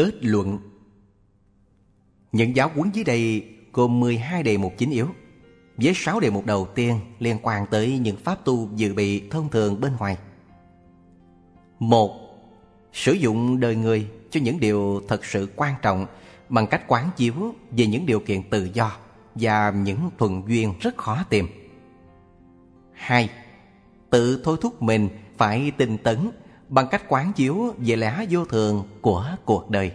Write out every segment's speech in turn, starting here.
Kết luận Những giáo huấn dưới đây gồm 12 đề mục chính yếu, với 6 đề mục đầu tiên liên quan tới những pháp tu dự bị thông thường bên ngoài. một, Sử dụng đời người cho những điều thật sự quan trọng bằng cách quán chiếu về những điều kiện tự do và những thuận duyên rất khó tìm. 2. Tự thôi thúc mình phải tinh tấn bằng cách quán chiếu về lẽ vô thường của cuộc đời.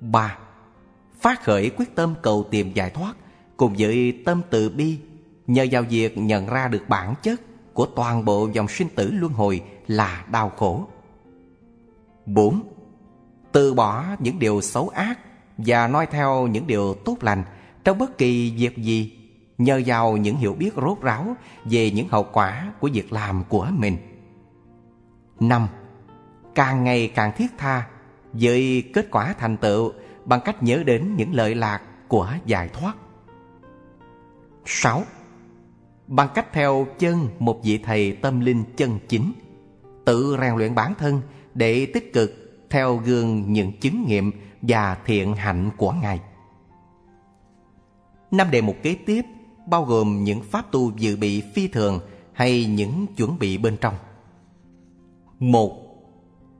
3. Phát khởi quyết tâm cầu tìm giải thoát cùng với tâm từ bi nhờ vào việc nhận ra được bản chất của toàn bộ dòng sinh tử luân hồi là đau khổ. 4. Từ bỏ những điều xấu ác và noi theo những điều tốt lành trong bất kỳ việc gì nhờ vào những hiểu biết rốt ráo về những hậu quả của việc làm của mình. 5. Càng ngày càng thiết tha với kết quả thành tựu bằng cách nhớ đến những lợi lạc của giải thoát. 6. Bằng cách theo chân một vị thầy tâm linh chân chính, tự rèn luyện bản thân để tích cực theo gương những chứng nghiệm và thiện hạnh của Ngài. Năm đề mục kế tiếp bao gồm những pháp tu dự bị phi thường hay những chuẩn bị bên trong một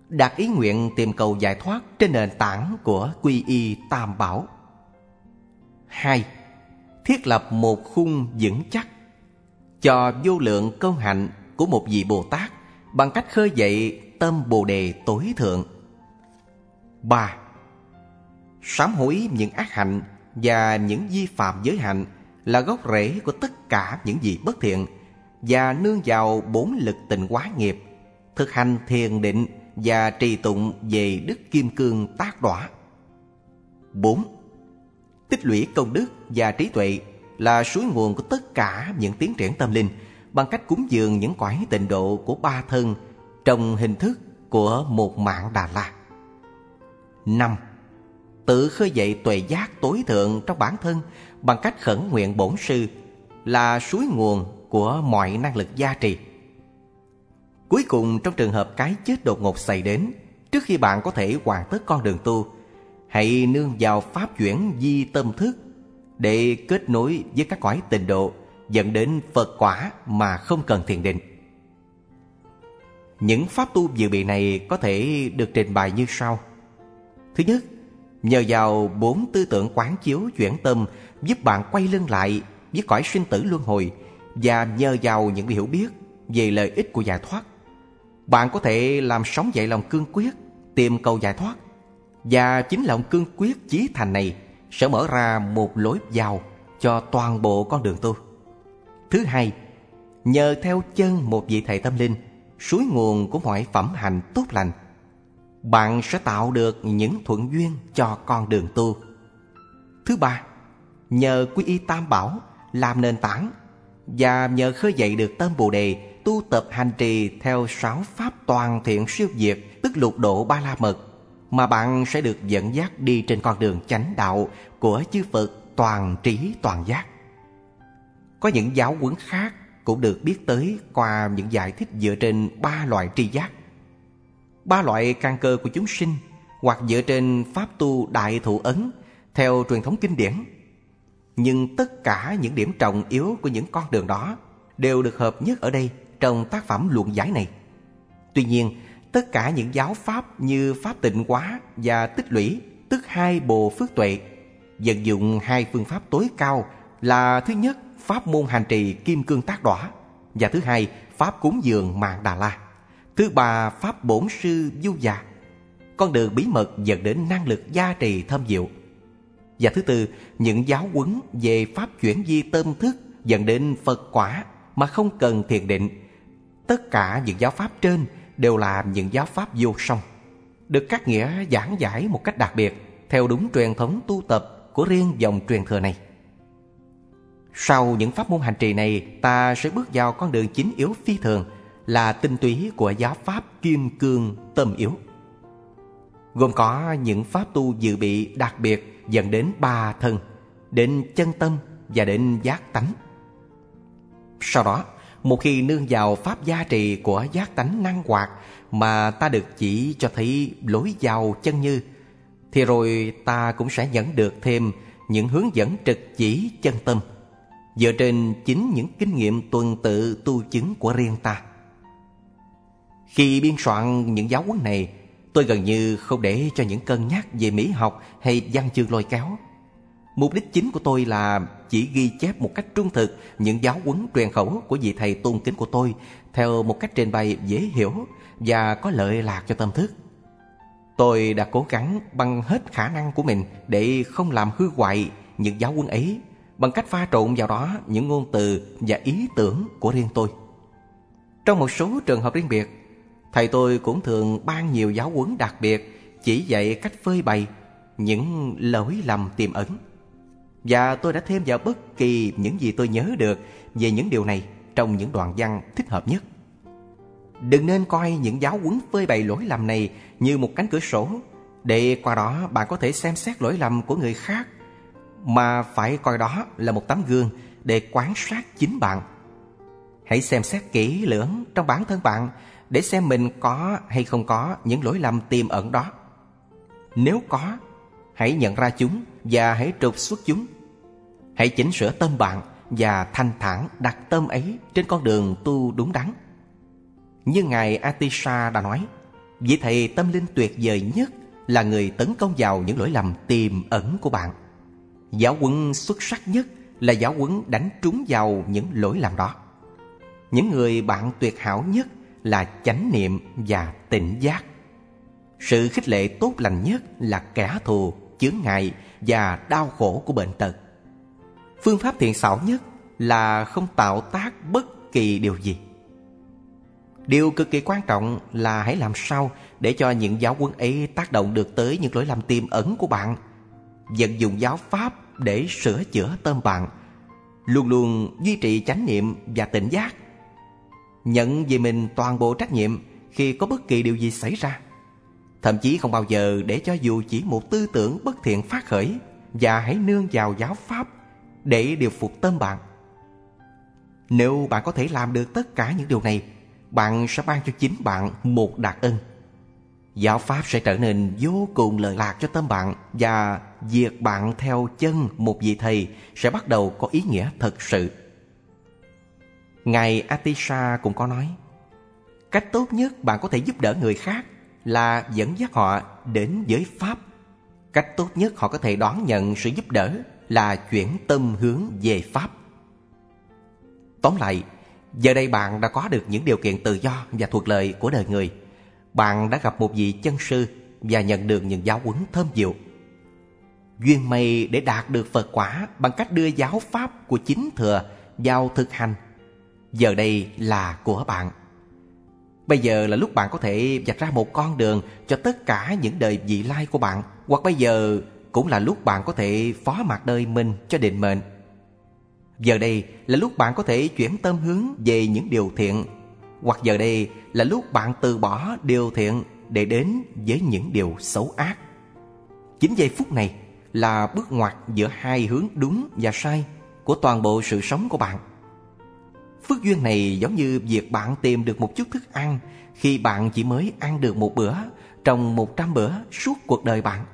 Đạt ý nguyện tìm cầu giải thoát trên nền tảng của quy y tam bảo. 2. Thiết lập một khung vững chắc cho vô lượng công hạnh của một vị Bồ Tát bằng cách khơi dậy tâm Bồ đề tối thượng. 3. Sám hối những ác hạnh và những vi phạm giới hạnh là gốc rễ của tất cả những gì bất thiện và nương vào bốn lực tình quá nghiệp, thực hành thiền định và trì tụng về đức kim cương tác đỏa. 4. Tích lũy công đức và trí tuệ là suối nguồn của tất cả những tiến triển tâm linh bằng cách cúng dường những quả tịnh độ của ba thân trong hình thức của một mạng Đà La. 5. Tự khơi dậy tuệ giác tối thượng trong bản thân bằng cách khẩn nguyện bổn sư là suối nguồn của mọi năng lực gia trì. Cuối cùng trong trường hợp cái chết đột ngột xảy đến, trước khi bạn có thể hoàn tất con đường tu, hãy nương vào pháp chuyển di tâm thức để kết nối với các cõi tịnh độ dẫn đến Phật quả mà không cần thiền định. Những pháp tu dự bị này có thể được trình bày như sau. Thứ nhất, nhờ vào bốn tư tưởng quán chiếu chuyển tâm giúp bạn quay lưng lại với cõi sinh tử luân hồi và nhờ vào những hiểu biết về lợi ích của giải thoát. Bạn có thể làm sống dậy lòng cương quyết, tìm cầu giải thoát. Và chính lòng cương quyết chí thành này sẽ mở ra một lối vào cho toàn bộ con đường tu. Thứ hai, nhờ theo chân một vị thầy tâm linh, suối nguồn của mọi phẩm hạnh tốt lành, bạn sẽ tạo được những thuận duyên cho con đường tu. Thứ ba, nhờ quy y tam bảo làm nền tảng và nhờ khơi dậy được tâm bồ đề tu tập hành trì theo sáu pháp toàn thiện siêu diệt tức lục độ ba la mật, mà bạn sẽ được dẫn dắt đi trên con đường chánh đạo của chư Phật toàn trí toàn giác. Có những giáo huấn khác cũng được biết tới qua những giải thích dựa trên ba loại tri giác. Ba loại căn cơ của chúng sinh, hoặc dựa trên pháp tu đại thụ ấn theo truyền thống kinh điển. Nhưng tất cả những điểm trọng yếu của những con đường đó đều được hợp nhất ở đây trong tác phẩm luận giải này. Tuy nhiên, tất cả những giáo pháp như pháp tịnh hóa và tích lũy, tức hai bồ phước tuệ, vận dụng hai phương pháp tối cao là thứ nhất pháp môn hành trì kim cương tác đỏa và thứ hai pháp cúng dường mạng đà la. Thứ ba pháp bổn sư du già, con đường bí mật dẫn đến năng lực gia trì thâm diệu. Và thứ tư, những giáo huấn về pháp chuyển di tâm thức dẫn đến Phật quả mà không cần thiền định. Tất cả những giáo pháp trên đều là những giáo pháp vô song, được các nghĩa giảng giải một cách đặc biệt theo đúng truyền thống tu tập của riêng dòng truyền thừa này. Sau những pháp môn hành trì này, ta sẽ bước vào con đường chính yếu phi thường là tinh túy của giáo pháp kim cương tâm yếu. Gồm có những pháp tu dự bị đặc biệt dẫn đến ba thân, đến chân tâm và đến giác tánh. Sau đó, một khi nương vào pháp gia trì của giác tánh năng hoạt Mà ta được chỉ cho thấy lối vào chân như, Thì rồi ta cũng sẽ nhận được thêm những hướng dẫn trực chỉ chân tâm, Dựa trên chính những kinh nghiệm tuần tự tu chứng của riêng ta. Khi biên soạn những giáo huấn này, Tôi gần như không để cho những cân nhắc về mỹ học hay văn chương lôi kéo. Mục đích chính của tôi là chỉ ghi chép một cách trung thực những giáo huấn truyền khẩu của vị thầy tôn kính của tôi theo một cách trình bày dễ hiểu và có lợi lạc cho tâm thức. Tôi đã cố gắng bằng hết khả năng của mình để không làm hư hoại những giáo huấn ấy bằng cách pha trộn vào đó những ngôn từ và ý tưởng của riêng tôi. Trong một số trường hợp riêng biệt, thầy tôi cũng thường ban nhiều giáo huấn đặc biệt chỉ dạy cách phơi bày những lỗi lầm tiềm ẩn. Và tôi đã thêm vào bất kỳ những gì tôi nhớ được về những điều này trong những đoạn văn thích hợp nhất. Đừng nên coi những giáo huấn phơi bày lỗi lầm này như một cánh cửa sổ để qua đó bạn có thể xem xét lỗi lầm của người khác mà phải coi đó là một tấm gương để quan sát chính bạn. Hãy xem xét kỹ lưỡng trong bản thân bạn để xem mình có hay không có những lỗi lầm tiềm ẩn đó. Nếu có, hãy nhận ra chúng và hãy trục xuất chúng. Hãy chỉnh sửa tâm bạn và thanh thản đặt tâm ấy trên con đường tu đúng đắn. Như Ngài Atisha đã nói, vị thầy tâm linh tuyệt vời nhất là người tấn công vào những lỗi lầm tiềm ẩn của bạn. Giáo huấn xuất sắc nhất là giáo huấn đánh trúng vào những lỗi lầm đó. Những người bạn tuyệt hảo nhất là chánh niệm và tỉnh giác. Sự khích lệ tốt lành nhất là kẻ thù, chướng ngại và đau khổ của bệnh tật. Phương pháp thiện xảo nhất là không tạo tác bất kỳ điều gì. Điều cực kỳ quan trọng là hãy làm sao để cho những giáo huấn ấy tác động được tới những lỗi lầm tiềm ẩn của bạn. Vận dụng giáo pháp để sửa chữa tâm bạn. Luôn luôn duy trì chánh niệm và tỉnh giác. Nhận về mình toàn bộ trách nhiệm khi có bất kỳ điều gì xảy ra. Thậm chí không bao giờ để cho dù chỉ một tư tưởng bất thiện phát khởi và hãy nương vào giáo pháp để điều phục tâm bạn. Nếu bạn có thể làm được tất cả những điều này, bạn sẽ ban cho chính bạn một đặc ân. Giáo pháp sẽ trở nên vô cùng lợi lạc cho tâm bạn và việc bạn theo chân một vị thầy sẽ bắt đầu có ý nghĩa thật sự. Ngài Atisha cũng có nói, cách tốt nhất bạn có thể giúp đỡ người khác là dẫn dắt họ đến giới Pháp. Cách tốt nhất họ có thể đón nhận sự giúp đỡ là chuyển tâm hướng về Pháp. Tóm lại, giờ đây bạn đã có được những điều kiện tự do và thuận lợi của đời người. Bạn đã gặp một vị chân sư và nhận được những giáo huấn thơm diệu. Duyên mây để đạt được Phật quả bằng cách đưa giáo pháp của chính thừa vào thực hành. Giờ đây là của bạn. Bây giờ là lúc bạn có thể vạch ra một con đường cho tất cả những đời vị lai của bạn, Hoặc bây giờ cũng là lúc bạn có thể phó mặc đời mình cho định mệnh. Giờ đây là lúc bạn có thể chuyển tâm hướng về những điều thiện, Hoặc giờ đây là lúc bạn từ bỏ điều thiện để đến với những điều xấu ác. Chính giây phút này là bước ngoặt giữa hai hướng đúng và sai của toàn bộ sự sống của bạn. Phước duyên này giống như việc bạn tìm được một chút thức ăn khi bạn chỉ mới ăn được một bữa trong một trăm bữa suốt cuộc đời bạn.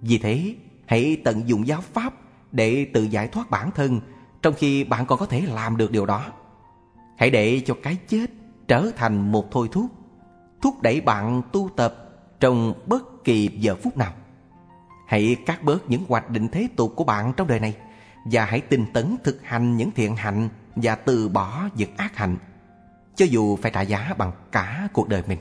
Vì thế, hãy tận dụng giáo pháp để tự giải thoát bản thân trong khi bạn còn có thể làm được điều đó. Hãy để cho cái chết trở thành một thôi thúc, thúc đẩy bạn tu tập trong bất kỳ giờ phút nào. Hãy cắt bớt những hoạch định thế tục của bạn trong đời này và hãy tinh tấn thực hành những thiện hạnh và từ bỏ những ác hạnh, cho dù phải trả giá bằng cả cuộc đời mình.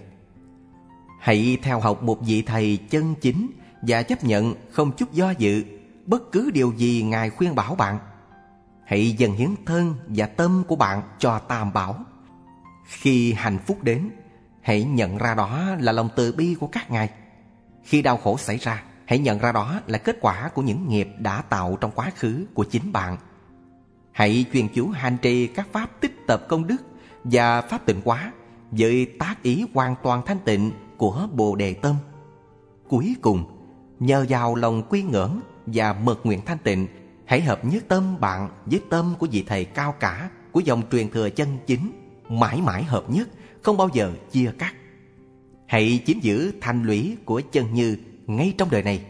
Hãy theo học một vị thầy chân chính và chấp nhận không chút do dự bất cứ điều gì Ngài khuyên bảo bạn. Hãy dần hiến thân và tâm của bạn cho Tam Bảo. Khi hạnh phúc đến, hãy nhận ra đó là lòng từ bi của các ngài. Khi đau khổ xảy ra, hãy nhận ra đó là kết quả của những nghiệp đã tạo trong quá khứ của chính bạn. Hãy chuyên chú hành trì các pháp tích tập công đức và pháp tịnh quá với tác ý hoàn toàn thanh tịnh của Bồ Đề Tâm. Cuối cùng, nhờ vào lòng quy ngưỡng và mật nguyện thanh tịnh, hãy hợp nhất tâm bạn với tâm của vị thầy cao cả của dòng truyền thừa chân chính mãi mãi hợp nhất, không bao giờ chia cắt. Hãy chiếm giữ thành lũy của chân như ngay trong đời này.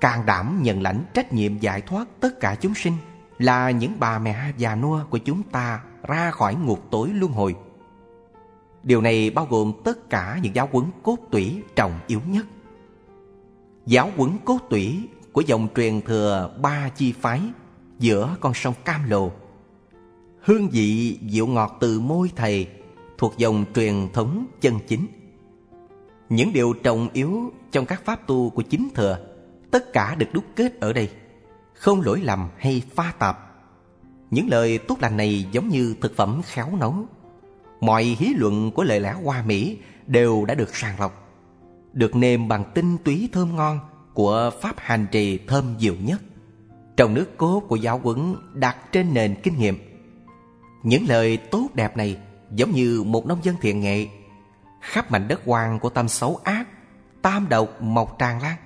Càng đảm nhận lãnh trách nhiệm giải thoát tất cả chúng sinh là những bà mẹ già nua của chúng ta ra khỏi ngục tối luân hồi. Điều này bao gồm tất cả những giáo huấn cốt tủy trọng yếu nhất. Giáo huấn cốt tủy của dòng truyền thừa ba chi phái giữa con sông Cam Lồ. Hương vị dịu ngọt từ môi thầy thuộc dòng truyền thống chân chính. Những điều trọng yếu trong các pháp tu của chính thừa tất cả được đúc kết ở đây, không lỗi lầm hay pha tạp. Những lời tốt lành này giống như thực phẩm khéo nấu. Mọi hí luận của lời lẽ hoa mỹ đều đã được sàng lọc, được nêm bằng tinh túy thơm ngon của pháp hành trì thơm dịu nhất. Trong nước cốt của giáo huấn đặt trên nền kinh nghiệm. Những lời tốt đẹp này giống như một nông dân thiện nghệ khắp mảnh đất hoang của tâm xấu ác tam độc mọc tràn lan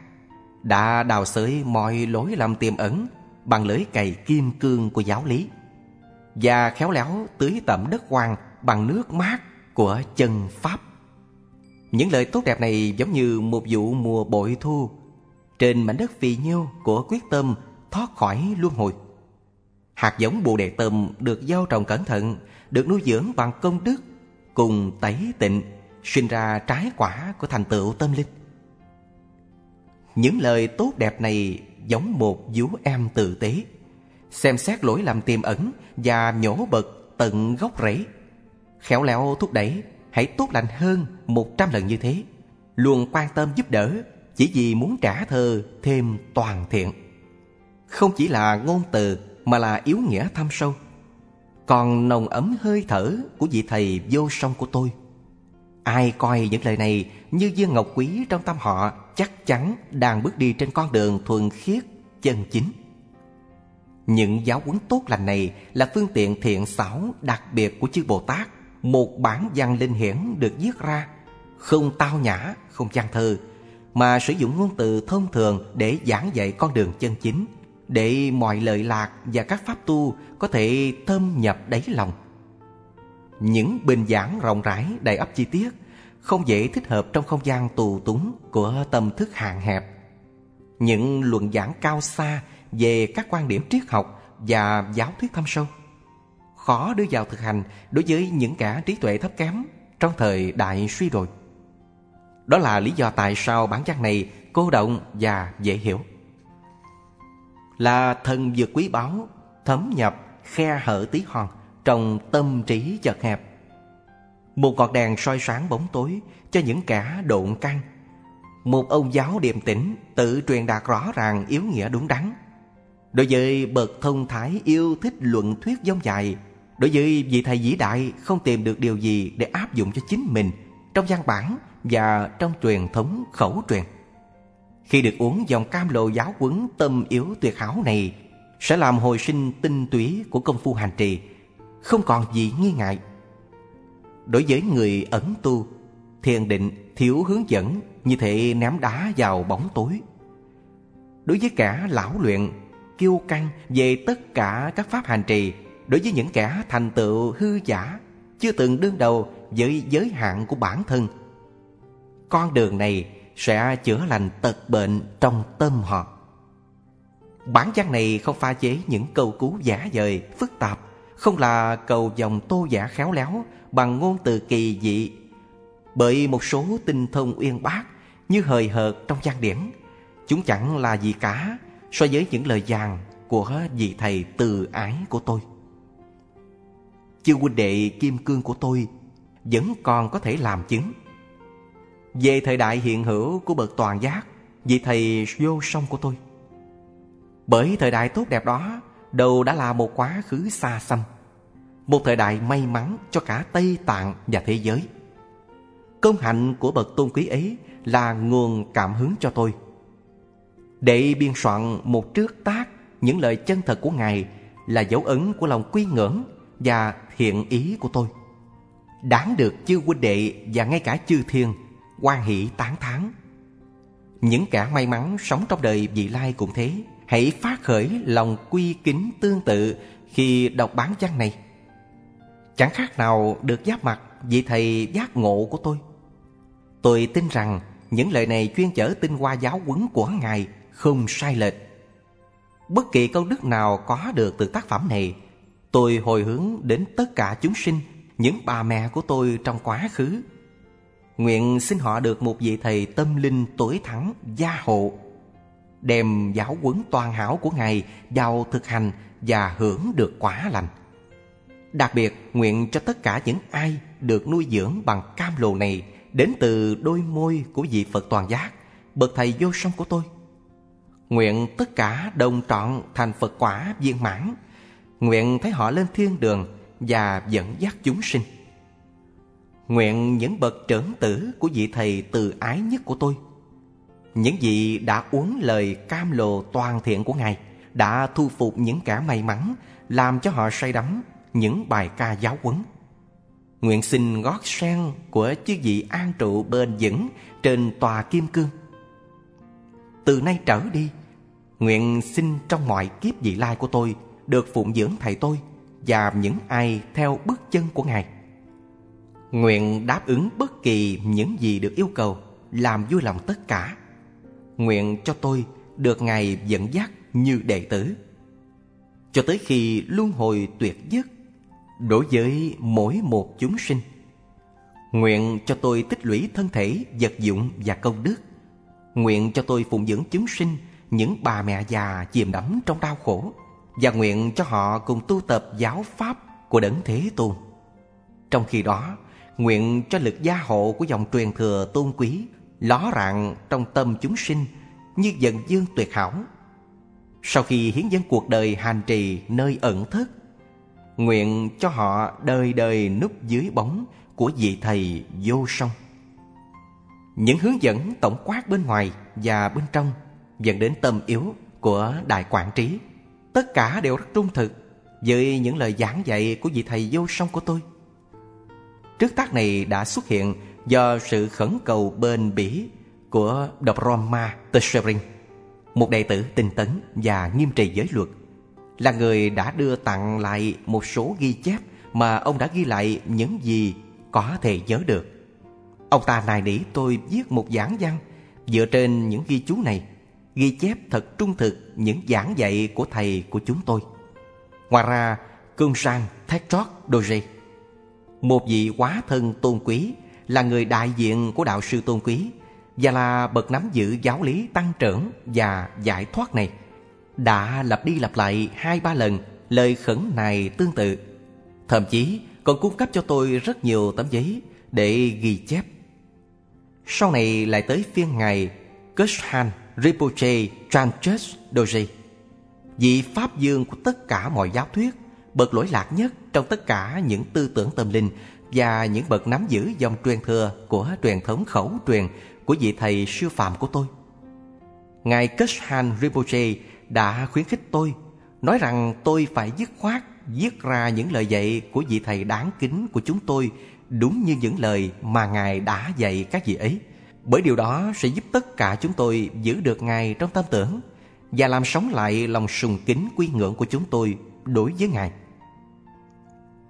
đã đào xới mọi lối làm tiềm ẩn bằng lưỡi cày kim cương của giáo lý và khéo léo tưới tẩm đất hoang bằng nước mát của chân pháp. Những lời tốt đẹp này giống như một vụ mùa bội thu trên mảnh đất phì nhiêu của quyết tâm thoát khỏi luân hồi. Hạt giống bồ đề tâm được gieo trồng cẩn thận, được nuôi dưỡng bằng công đức, cùng tẩy tịnh, sinh ra trái quả của thành tựu tâm linh. Những lời tốt đẹp này giống một vú em tử tế, xem xét lỗi lầm tiềm ẩn và nhổ bật tận gốc rễ. Khéo léo thúc đẩy, hãy tốt lành hơn một trăm lần như thế. Luôn quan tâm giúp đỡ, chỉ vì muốn trả thơ thêm toàn thiện. Không chỉ là ngôn từ mà là yếu nghĩa thâm sâu. Còn nồng ấm hơi thở của vị thầy vô song của tôi. Ai coi những lời này như viên ngọc quý trong tâm họ chắc chắn đang bước đi trên con đường thuần khiết, chân chính. Những giáo huấn tốt lành này là phương tiện thiện xảo đặc biệt của chư Bồ Tát. Một bản văn linh hiển được viết ra, không tao nhã, không trang thơ, mà sử dụng ngôn từ thông thường để giảng dạy con đường chân chính, để mọi lợi lạc và các pháp tu có thể thâm nhập đáy lòng. Những bình giảng rộng rãi, đầy ắp chi tiết, không dễ thích hợp trong không gian tù túng của tâm thức hạn hẹp. Những luận giảng cao xa về các quan điểm triết học và giáo thuyết thâm sâu, khó đưa vào thực hành đối với những kẻ trí tuệ thấp kém trong thời đại suy đồi. Đó là lý do tại sao bản văn này cô động và dễ hiểu. Là thần dược quý báu, thấm nhập khe hở tí hòn trong tâm trí chật hẹp. Một ngọn đèn soi sáng bóng tối cho những kẻ độn căng. Một ông giáo điềm tĩnh tự truyền đạt rõ ràng yếu nghĩa đúng đắn. Đối với bậc thông thái yêu thích luận thuyết dông dài, đối với vị thầy vĩ đại không tìm được điều gì để áp dụng cho chính mình trong văn bản và trong truyền thống khẩu truyền. Khi được uống dòng cam lộ giáo quấn tâm yếu tuyệt hảo này sẽ làm hồi sinh tinh túy của công phu hành trì, không còn gì nghi ngại. Đối với người ẩn tu, thiền định thiếu hướng dẫn như thể ném đá vào bóng tối. Đối với cả lão luyện, kiêu căng về tất cả các pháp hành trì, đối với những kẻ thành tựu hư giả, chưa từng đương đầu với giới hạn của bản thân. Con đường này sẽ chữa lành tật bệnh trong tâm họ. Bản văn này không pha chế những câu cú giả dời, phức tạp, không là cầu dòng tô giả khéo léo bằng ngôn từ kỳ dị. Bởi một số tinh thông uyên bác như hời hợt trong văn điển, chúng chẳng là gì cả so với những lời vàng của vị thầy từ ái của tôi. Chư huynh đệ kim cương của tôi vẫn còn có thể làm chứng. Về thời đại hiện hữu của bậc toàn giác, vị thầy vô song của tôi. Bởi thời đại tốt đẹp đó, đầu đã là một quá khứ xa xăm. Một thời đại may mắn cho cả Tây Tạng và thế giới. Công hạnh của bậc tôn quý ấy là nguồn cảm hứng cho tôi. Để biên soạn một trước tác những lời chân thật của Ngài là dấu ấn của lòng quy ngưỡng và thiện ý của tôi. Đáng được chư huynh đệ và ngay cả chư thiên quan hỷ tán thán. Những kẻ may mắn sống trong đời vị lai cũng thế, hãy phát khởi lòng quy kính tương tự khi đọc bán văn này. Chẳng khác nào được giáp mặt vị thầy giác ngộ của tôi. Tôi tin rằng những lời này chuyên chở tinh hoa giáo huấn của Ngài không sai lệch. Bất kỳ câu đức nào có được từ tác phẩm này, Tôi hồi hướng đến tất cả chúng sinh, Những bà mẹ của tôi trong quá khứ. Nguyện xin họ được một vị thầy tâm linh tối thắng, gia hộ. Đem giáo huấn toàn hảo của Ngài vào thực hành và hưởng được quả lành. Đặc biệt, nguyện cho tất cả những ai được nuôi dưỡng bằng cam lồ này Đến từ đôi môi của vị Phật toàn giác, Bậc thầy vô song của tôi. Nguyện tất cả đồng trọn thành Phật quả viên mãn. Nguyện thấy họ lên thiên đường Và dẫn dắt chúng sinh. Nguyện những bậc trưởng tử của vị thầy từ ái nhất của tôi những vị đã uống lời cam lồ toàn thiện của Ngài Đã thu phục những kẻ may mắn, Làm cho họ say đắm những bài ca giáo huấn. Nguyện xin gót sen của chư vị an trụ bền vững trên tòa kim cương. Từ nay trở đi, Nguyện xin trong mọi kiếp vị lai của tôi Được phụng dưỡng thầy tôi Và những ai theo bước chân của Ngài. Nguyện đáp ứng bất kỳ những gì được yêu cầu, Làm vui lòng tất cả. Nguyện cho tôi được Ngài dẫn dắt như đệ tử. Cho tới khi luân hồi tuyệt dứt Đối với mỗi một chúng sinh Nguyện cho tôi tích lũy thân thể, vật dụng và công đức. Nguyện cho tôi phụng dưỡng chúng sinh Những bà mẹ già chìm đắm trong đau khổ Và nguyện cho họ cùng tu tập giáo pháp của Đấng Thế Tôn. Trong khi đó Nguyện cho lực gia hộ của dòng truyền thừa tôn quý Ló rạng trong tâm chúng sinh Như dần dương tuyệt hảo. Sau khi hiến dân cuộc đời hành trì nơi ẩn thất, Nguyện cho họ đời đời núp dưới bóng Của vị thầy vô song. Những hướng dẫn tổng quát bên ngoài và bên trong Dẫn đến tâm yếu của Đại quản Trí. Tất cả đều rất trung thực Với những lời giảng dạy của vị thầy vô song của tôi. Trước tác này đã xuất hiện do sự khẩn cầu bền bỉ của Dobroma Teshering, một đệ tử tinh tấn và nghiêm trì giới luật, là người đã đưa tặng lại một số ghi chép mà ông đã ghi lại những gì có thể nhớ được. Ông ta nài nỉ tôi viết một giảng văn dựa trên những ghi chú này, ghi chép thật trung thực những giảng dạy của thầy của chúng tôi. Ngoài ra, Cương Sang Thektrot Doje một vị quá thân tôn quý là người đại diện của đạo sư tôn quý và là bậc nắm giữ giáo lý tăng trưởng và giải thoát này, đã lặp đi lặp lại hai ba lần lời khẩn này tương tự. Thậm chí còn cung cấp cho tôi rất nhiều tấm giấy để ghi chép. Sau này lại tới phiên ngày Kushhan Rinpoche Tranches Doji vị pháp dương của tất cả mọi giáo thuyết, bậc lỗi lạc nhất trong tất cả những tư tưởng tâm linh và những bậc nắm giữ dòng truyền thừa của truyền thống khẩu truyền của vị thầy siêu phàm của tôi. Ngài keshan Rinpoche đã khuyến khích tôi, nói rằng tôi phải dứt khoát viết ra những lời dạy của vị thầy đáng kính của chúng tôi đúng như những lời mà Ngài đã dạy các vị ấy. Bởi điều đó sẽ giúp tất cả chúng tôi giữ được Ngài trong tâm tưởng và làm sống lại lòng sùng kính quy ngưỡng của chúng tôi đối với Ngài.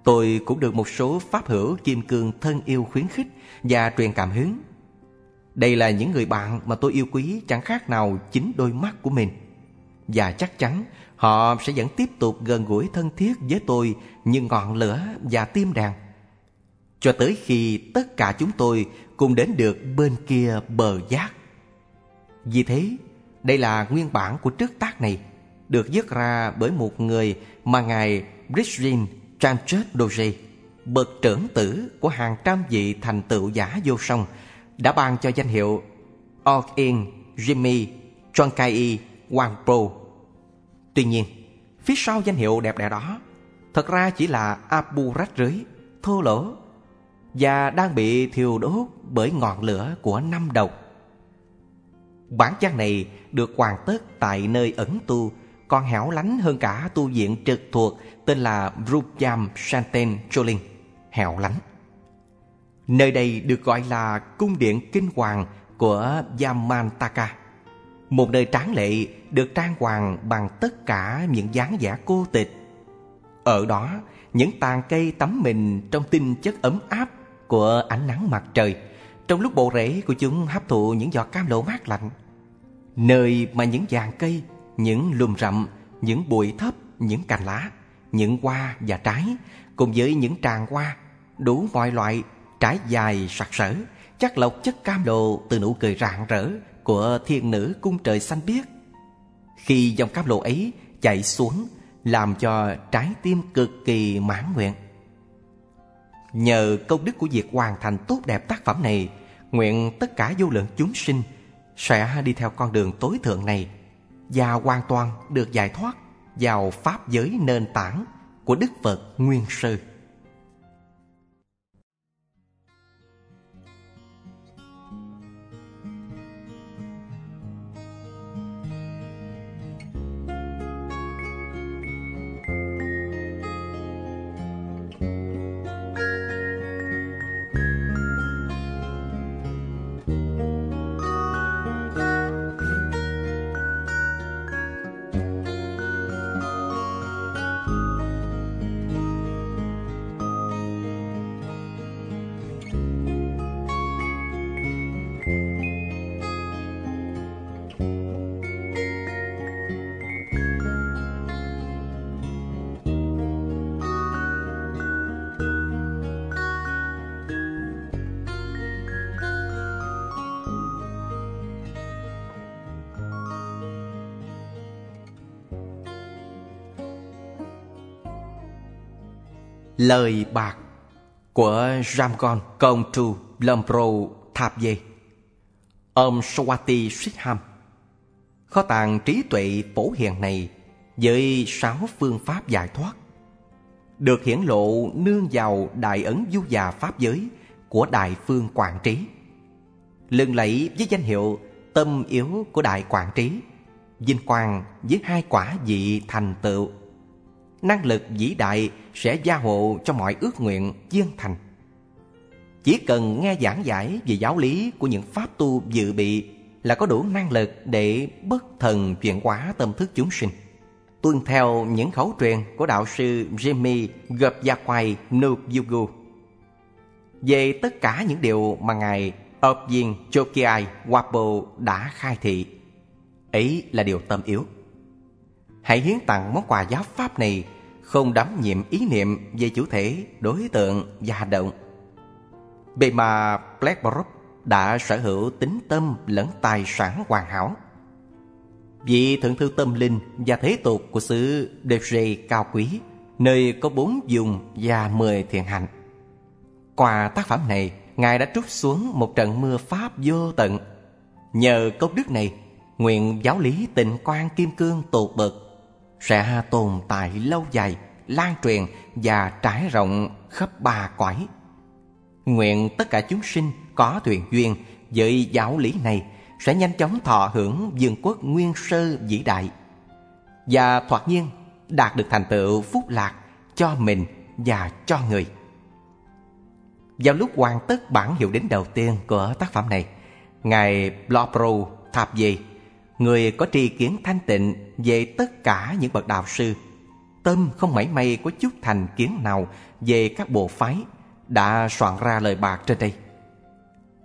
Tôi cũng được một số pháp hữu kim cương thân yêu khuyến khích và truyền cảm hứng. Đây là những người bạn mà tôi yêu quý chẳng khác nào chính đôi mắt của mình. Và chắc chắn họ sẽ vẫn tiếp tục gần gũi thân thiết với tôi như ngọn lửa và tim đàn. Cho tới khi tất cả chúng tôi cùng đến được bên kia bờ giác. Vì thế, đây là nguyên bản của trước tác này, được viết ra bởi một người mà ngài brishin Tranches Doge, bậc trưởng tử của hàng trăm vị thành tựu giả vô song, đã ban cho danh hiệu Orkin Jimmy Chonkai Wangpo. Tuy nhiên, phía sau danh hiệu đẹp đẽ đó, thật ra chỉ là Abu rách rưới, thô lỗ và đang bị thiêu đốt bởi ngọn lửa của năm độc. Bản văn này được hoàn tất tại nơi ẩn tu còn hẻo lánh hơn cả tu viện trực thuộc tên là Rupjam Shanten Cholin, hẻo lánh. Nơi đây được gọi là cung điện kinh hoàng của Yamantaka, một nơi tráng lệ được trang hoàng bằng tất cả những dáng giả cô tịch. Ở đó, những tàn cây tắm mình trong tinh chất ấm áp của ánh nắng mặt trời, trong lúc bộ rễ của chúng hấp thụ những giọt cam lộ mát lạnh. Nơi mà những dàn cây, những lùm rậm, những bụi thấp, những cành lá, những hoa và trái, cùng với những tràng hoa, đủ mọi loại, trái dài sặc sỡ, chắc lọc chất cam lộ từ nụ cười rạng rỡ của thiên nữ cung trời xanh biếc. Khi dòng cam lộ ấy chạy xuống, làm cho trái tim cực kỳ mãn nguyện. Nhờ công đức của việc hoàn thành tốt đẹp tác phẩm này, nguyện tất cả vô lượng chúng sinh sẽ đi theo con đường tối thượng này và hoàn toàn được giải thoát vào pháp giới nền tảng của Đức Phật Nguyên Sư. Lời bạc của Ramgon Kongtu Lompro Thapye Ông Swati Sikham Kho tàng trí tuệ phổ hiền này với sáu phương pháp giải thoát, được hiển lộ nương vào đại ấn du già pháp giới của đại phương quảng trí, lừng lẫy với danh hiệu tâm yếu của đại quảng trí, vinh quang với hai quả vị thành tựu năng lực vĩ đại sẽ gia hộ cho mọi ước nguyện viên thành. Chỉ cần nghe giảng giải về giáo lý của những pháp tu dự bị là có đủ năng lực để bất thần chuyển hóa tâm thức chúng sinh. Tuân theo những khẩu truyền của đạo sư Jimmy Gopyakwai Nubugu về tất cả những điều mà Ngài Obyin Chokiai Wapo đã khai thị. Ấy là điều tâm yếu. Hãy hiến tặng món quà giáo pháp này không đắm nhiệm ý niệm về chủ thể, đối tượng và hành động. Bề mà Blackbrook đã sở hữu tính tâm lẫn tài sản hoàn hảo. Vị thượng thư tâm linh và thế tục của xứ Devre cao quý, nơi có bốn dùng và mười thiện hạnh. Qua tác phẩm này, Ngài đã trút xuống một trận mưa Pháp vô tận. Nhờ công đức này, nguyện giáo lý tịnh quan kim cương tột bậc sẽ tồn tại lâu dài, lan truyền và trải rộng khắp ba cõi. Nguyện tất cả chúng sinh có thuyền duyên với giáo lý này sẽ nhanh chóng thọ hưởng vương quốc nguyên sơ vĩ đại và thoạt nhiên đạt được thành tựu phúc lạc cho mình và cho người. Vào lúc hoàn tất bản hiệu đính đầu tiên của tác phẩm này, Ngài Blopro Thạp Dì người có tri kiến thanh tịnh về tất cả những bậc đạo sư, tâm không mảy may có chút thành kiến nào về các bộ phái đã soạn ra lời bạc trên đây.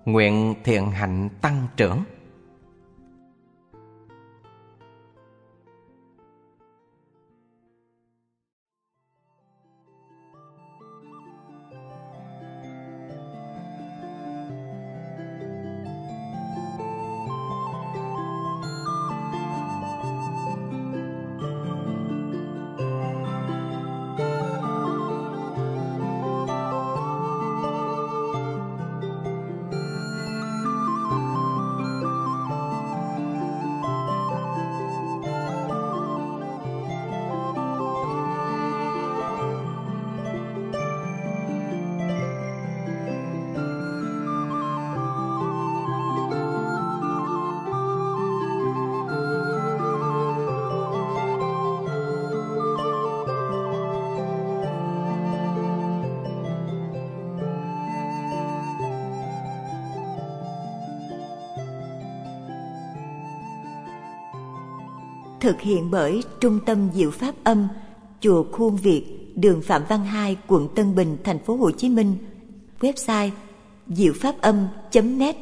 Nguyện thiện hạnh tăng trưởng. Thực hiện bởi Trung tâm Diệu Pháp Âm, Chùa Khuôn Việt, đường Phạm Văn Hai, quận Tân Bình, thành phố Hồ Chí Minh. Website diệu pháp âm.net